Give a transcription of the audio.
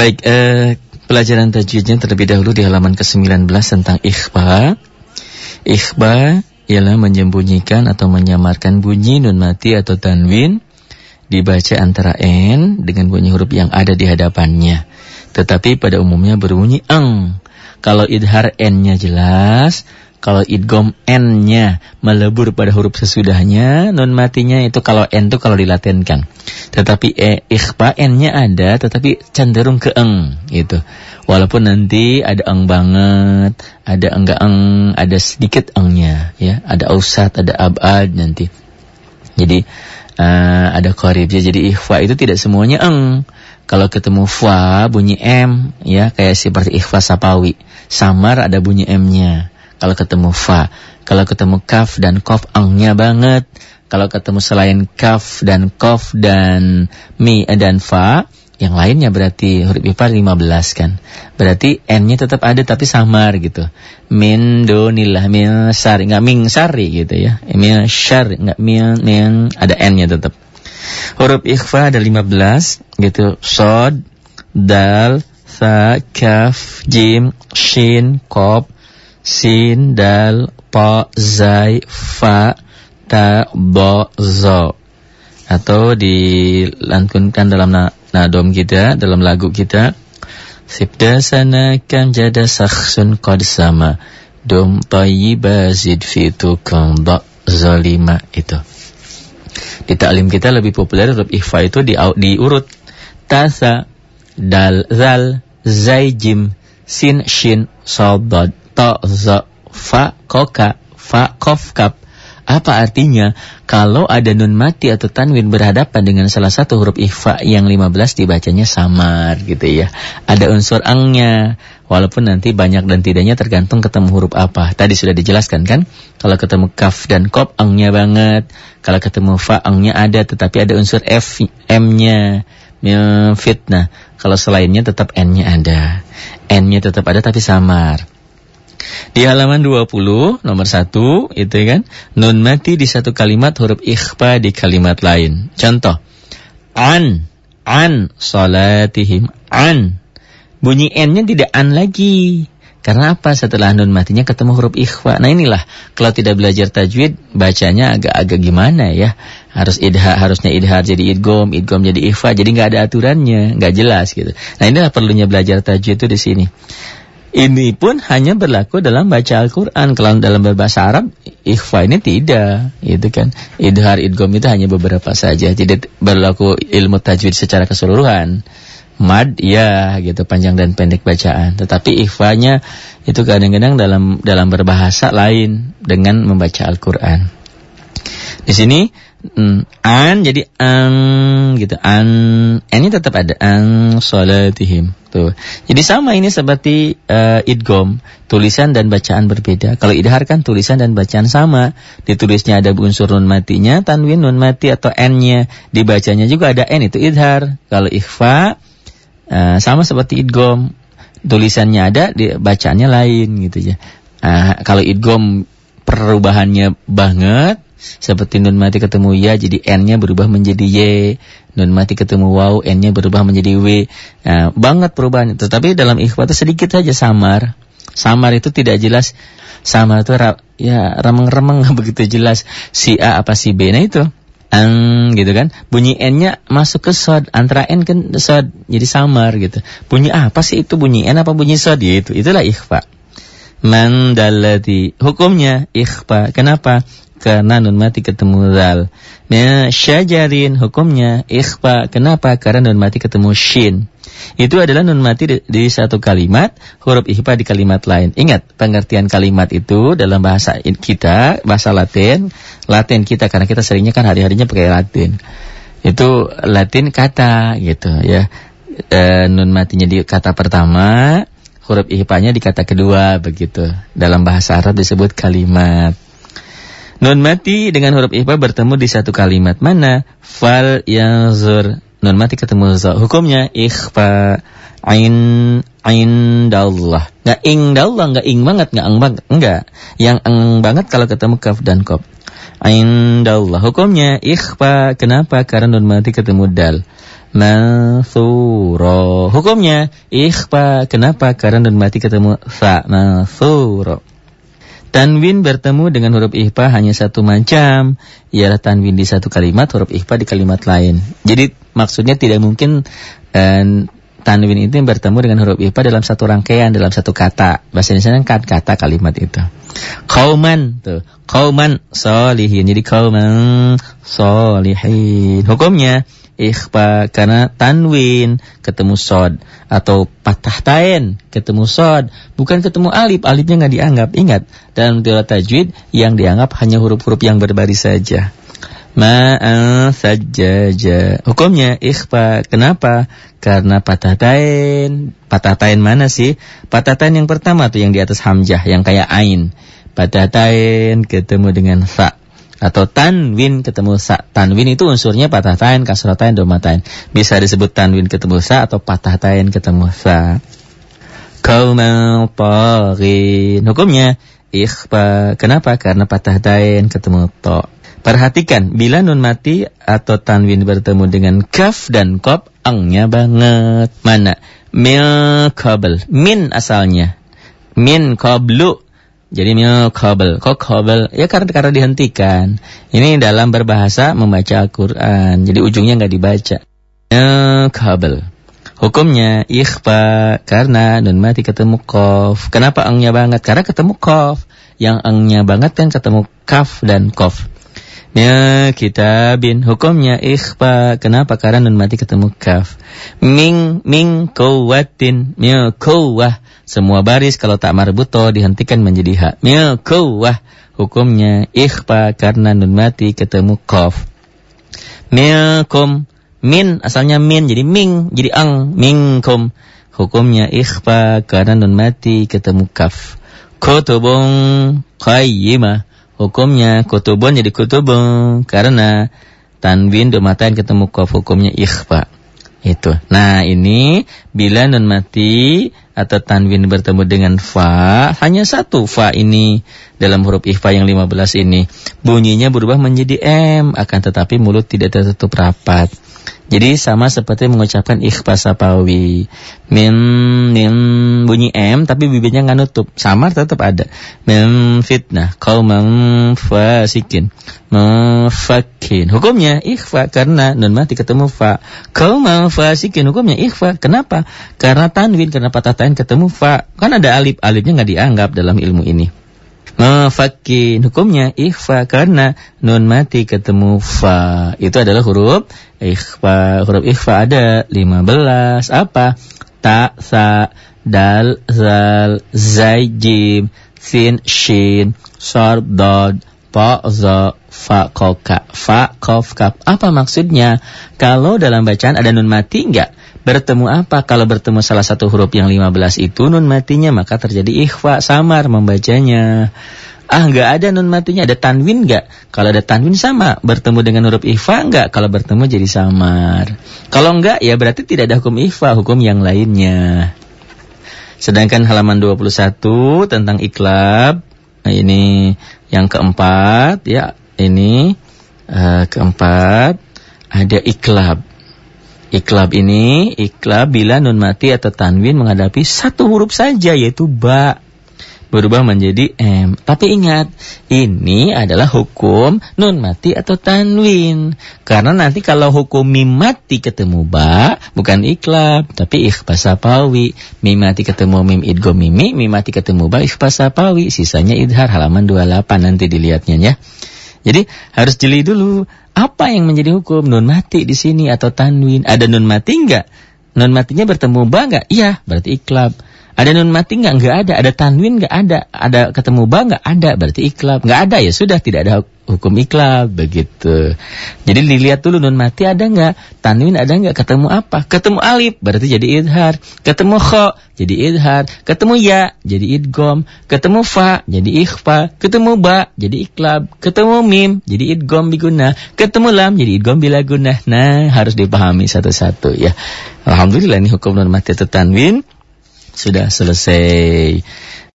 Baik, eh, pelajaran tajwidnya terlebih dahulu di halaman ke-19 tentang ikhfa. Ikhfa ialah menyembunyikan atau menyamarkan bunyi nun mati atau tanwin dibaca antara n dengan bunyi huruf yang ada di hadapannya. Tetapi pada umumnya berbunyi eng. Kalau idhar n-nya jelas, kalau idgom n-nya melebur pada huruf sesudahnya, nun matinya itu kalau n itu kalau dilatenkan. Tetapi e, ikhfa n-nya ada, tetapi cenderung ke eng gitu. Walaupun nanti ada eng banget, ada enggak eng, ada sedikit engnya, ya, ada ausat, ada abad nanti. Jadi uh, ada korib, jadi ikhfa itu tidak semuanya eng. Kalau ketemu fa bunyi m, ya kayak seperti ikhfa sapawi, samar ada bunyi m-nya kalau ketemu fa. Kalau ketemu kaf dan kof angnya banget. Kalau ketemu selain kaf dan kof dan mi dan fa, yang lainnya berarti huruf IPA 15 kan. Berarti N-nya tetap ada tapi samar gitu. Min dunillah min sari, enggak min sari gitu ya. Min syar, enggak min min ada N-nya tetap. Huruf ikhfa ada 15 gitu. Sod, dal, sa, kaf, jim, shin, kof, sin, dal, po, zai, fa, ta, bo, zo. Atau dilantunkan dalam na nadom kita, dalam lagu kita. Sibda sana kam jada sakhsun qad sama. Dum tayyiba zid fitukam ba zalima. Itu. Di taklim kita lebih populer huruf ikhfa itu di, diurut. Tasa, dal, zal, zai, jim, sin, shin, sobad to, zo, fa, koka, fa, kof, kap. Apa artinya? Kalau ada nun mati atau tanwin berhadapan dengan salah satu huruf ikhfa yang 15 dibacanya samar gitu ya. Ada unsur angnya. Walaupun nanti banyak dan tidaknya tergantung ketemu huruf apa. Tadi sudah dijelaskan kan? Kalau ketemu kaf dan kop angnya banget. Kalau ketemu fa angnya ada tetapi ada unsur f m-nya. Fitnah. Kalau selainnya tetap n-nya ada. N-nya tetap ada tapi samar. Di halaman 20 nomor 1 itu kan nun mati di satu kalimat huruf ikhfa di kalimat lain. Contoh an an salatihim an bunyi n-nya tidak an lagi. Karena apa? Setelah nun matinya ketemu huruf ikhfa. Nah inilah kalau tidak belajar tajwid bacanya agak-agak gimana ya. Harus idhar, harusnya idhar jadi idgom, idgom jadi ikhfa. Jadi nggak ada aturannya, nggak jelas gitu. Nah inilah perlunya belajar tajwid itu di sini. Ini pun hanya berlaku dalam baca Al-Quran. Kalau dalam berbahasa Arab, ikhfa ini tidak. Itu kan. Idhar, idgom itu hanya beberapa saja. Tidak berlaku ilmu tajwid secara keseluruhan. Mad, ya gitu, panjang dan pendek bacaan. Tetapi ikhfanya itu kadang-kadang dalam dalam berbahasa lain dengan membaca Al-Quran. Di sini Hmm, an jadi an gitu. An n tetap ada. An salatihim. Tuh. Jadi sama ini seperti uh, idgom tulisan dan bacaan berbeda. Kalau idhar kan tulisan dan bacaan sama. Ditulisnya ada unsur nun matinya tanwin nun mati atau n-nya dibacanya juga ada n itu idhar. Kalau ikhfa uh, sama seperti idgom tulisannya ada bacaannya lain gitu ya. Uh, kalau idgom perubahannya banget seperti nun mati ketemu ya, jadi n-nya berubah menjadi y. Nun mati ketemu waw, n-nya berubah menjadi w. Nah, banget perubahan. Tetapi dalam ikhfa itu sedikit saja samar. Samar itu tidak jelas. Samar itu ya remeng-remeng begitu jelas si A apa si B. Nah itu. Ang gitu kan. Bunyi n-nya masuk ke sod. Antara n kan sod. Jadi samar gitu. Bunyi apa sih itu bunyi n apa bunyi sod? Ya itu. Itulah ikhfa. Man dalati. Hukumnya ikhfa. Kenapa? Karena nun mati ketemu zal. Ya, syajarin hukumnya ikhfa. Kenapa? Karena nun mati ketemu shin. Itu adalah nun mati di, di satu kalimat, huruf ikhfa di kalimat lain. Ingat, pengertian kalimat itu dalam bahasa kita, bahasa Latin, Latin kita karena kita seringnya kan hari-harinya pakai Latin. Itu Latin kata gitu ya. E, nun matinya di kata pertama, huruf ikhfanya di kata kedua begitu. Dalam bahasa Arab disebut kalimat. Nun mati dengan huruf ikhfa bertemu di satu kalimat mana? Fal zur. Nun mati ketemu za. Hukumnya ikhfa ain indallah. Enggak indallah, enggak ing banget, enggak ang banget, enggak. Yang ang banget kalau ketemu kaf dan Ain Indallah. Hukumnya ikhfa. Kenapa? Karena nun mati ketemu dal. mansuro. Hukumnya ikhfa. Kenapa? Karena nun mati ketemu fa mansuro. Tanwin bertemu dengan huruf ikhfa hanya satu macam, ialah tanwin di satu kalimat, huruf ikhfa di kalimat lain. Jadi maksudnya tidak mungkin uh, tanwin itu bertemu dengan huruf ikhfa dalam satu rangkaian, dalam satu kata. Bahasa Indonesia kan kata kalimat itu. Kauman tuh, kauman solihin. Jadi kauman solihin. Hukumnya ikhfa karena tanwin ketemu sod atau patah tain ketemu sod bukan ketemu alif alifnya nggak dianggap ingat dalam teori tajwid yang dianggap hanya huruf-huruf yang berbaris saja ma'an sajjaja hukumnya ikhfa kenapa karena patah tain patah tain mana sih patah tain yang pertama tuh yang di atas hamzah yang kayak ain patah tain ketemu dengan fa atau tanwin ketemu sa. Tanwin itu unsurnya patah tain, kasrotain, domatain. Bisa disebut tanwin ketemu sa atau patah tain ketemu sa. Kaumal taghin. Hukumnya ikhfa. Kenapa? Karena patah tain ketemu to. Perhatikan, bila nun mati atau tanwin bertemu dengan kaf dan kop, angnya banget. Mana? Mil kabel. Min asalnya. Min kablu jadi mil kabel, kok kabel? Ya karena karena dihentikan. Ini dalam berbahasa membaca Al-Quran. Jadi ujungnya nggak dibaca. Mil kabel. Hukumnya ikhfa karena nun mati ketemu kof. Kenapa angnya banget? Karena ketemu kof. Yang angnya banget kan ketemu kaf dan kof. Ya kitabin hukumnya ikhfa. Kenapa? Karena nun mati ketemu kaf. Ming ming kuwatin mil kuwah. Semua baris kalau tak marbuto dihentikan menjadi hak. Mil kuwah. Hukumnya ikhfa karena nun mati ketemu kaf. Milkum min asalnya min jadi ming jadi ang mingkum. Hukumnya ikhfa karena nun mati ketemu kaf. Kutubung qayyimah hukumnya kutubun jadi kutubun karena tanwin domatain ketemu kof hukumnya ikhfa. Itu. Nah, ini bila nun mati atau tanwin bertemu dengan fa, hanya satu fa ini dalam huruf ikhfa yang 15 ini. Bunyinya berubah menjadi m, akan tetapi mulut tidak tertutup rapat. Jadi sama seperti mengucapkan ikhfa sapawi. Min min bunyi M tapi bibirnya nggak nutup. Samar tetap ada. Min fitnah qaumam fasikin. Mafakin. Hukumnya ikhfa karena nun mati ketemu fa. Qaumam fasikin hukumnya ikhfa. Kenapa? Karena tanwin karena patah tain ketemu fa. Kan ada alif. Alifnya nggak dianggap dalam ilmu ini. Mafakin hukumnya ikhfa karena nun mati ketemu fa. Itu adalah huruf ikhfa. Huruf ikhfa ada 15. Apa? Ta, sa, dal, zal, zai, jim, sin, shin, sor, dod, pa, za, fa, koka. Fa, kof. Apa maksudnya? Kalau dalam bacaan ada nun mati enggak? Bertemu apa? Kalau bertemu salah satu huruf yang 15 itu nun matinya maka terjadi ikhfa, samar membacanya. Ah, enggak ada nun matinya, ada tanwin enggak? Kalau ada tanwin sama, bertemu dengan huruf ikhfa enggak? Kalau bertemu jadi samar. Kalau enggak ya berarti tidak ada hukum ikhfa, hukum yang lainnya. Sedangkan halaman 21 tentang iklab, nah ini yang keempat ya, ini uh, keempat ada iklab. Iklab ini, iklab bila nun mati atau tanwin menghadapi satu huruf saja yaitu ba berubah menjadi M. Tapi ingat, ini adalah hukum nun mati atau tanwin. Karena nanti kalau hukum mim mati ketemu ba, bukan iklab, tapi ikhfa sapawi. Mim mati ketemu mim idgo mimi, mim mati ketemu ba ikhfa sapawi. Sisanya idhar halaman 28 nanti dilihatnya ya. Jadi harus jeli dulu apa yang menjadi hukum nun mati di sini atau tanwin? Ada nun mati enggak? Nun matinya bertemu ba enggak? Iya, berarti iklab. Ada nun mati enggak? Enggak ada. Ada tanwin enggak ada? Ada ketemu ba enggak? Ada, berarti iklab. Enggak ada ya sudah tidak ada hukum iklab begitu. Jadi dilihat dulu nun mati ada enggak? Tanwin ada enggak? Ketemu apa? Ketemu alif berarti jadi idhar. Ketemu kha jadi idhar. Ketemu ya jadi idgom. Ketemu fa jadi ikhfa. Ketemu ba jadi iklab. Ketemu mim jadi idgom biguna. Ketemu lam jadi idgom bila guna. Nah, harus dipahami satu-satu ya. Alhamdulillah ini hukum nun mati atau tanwin sudah selesai.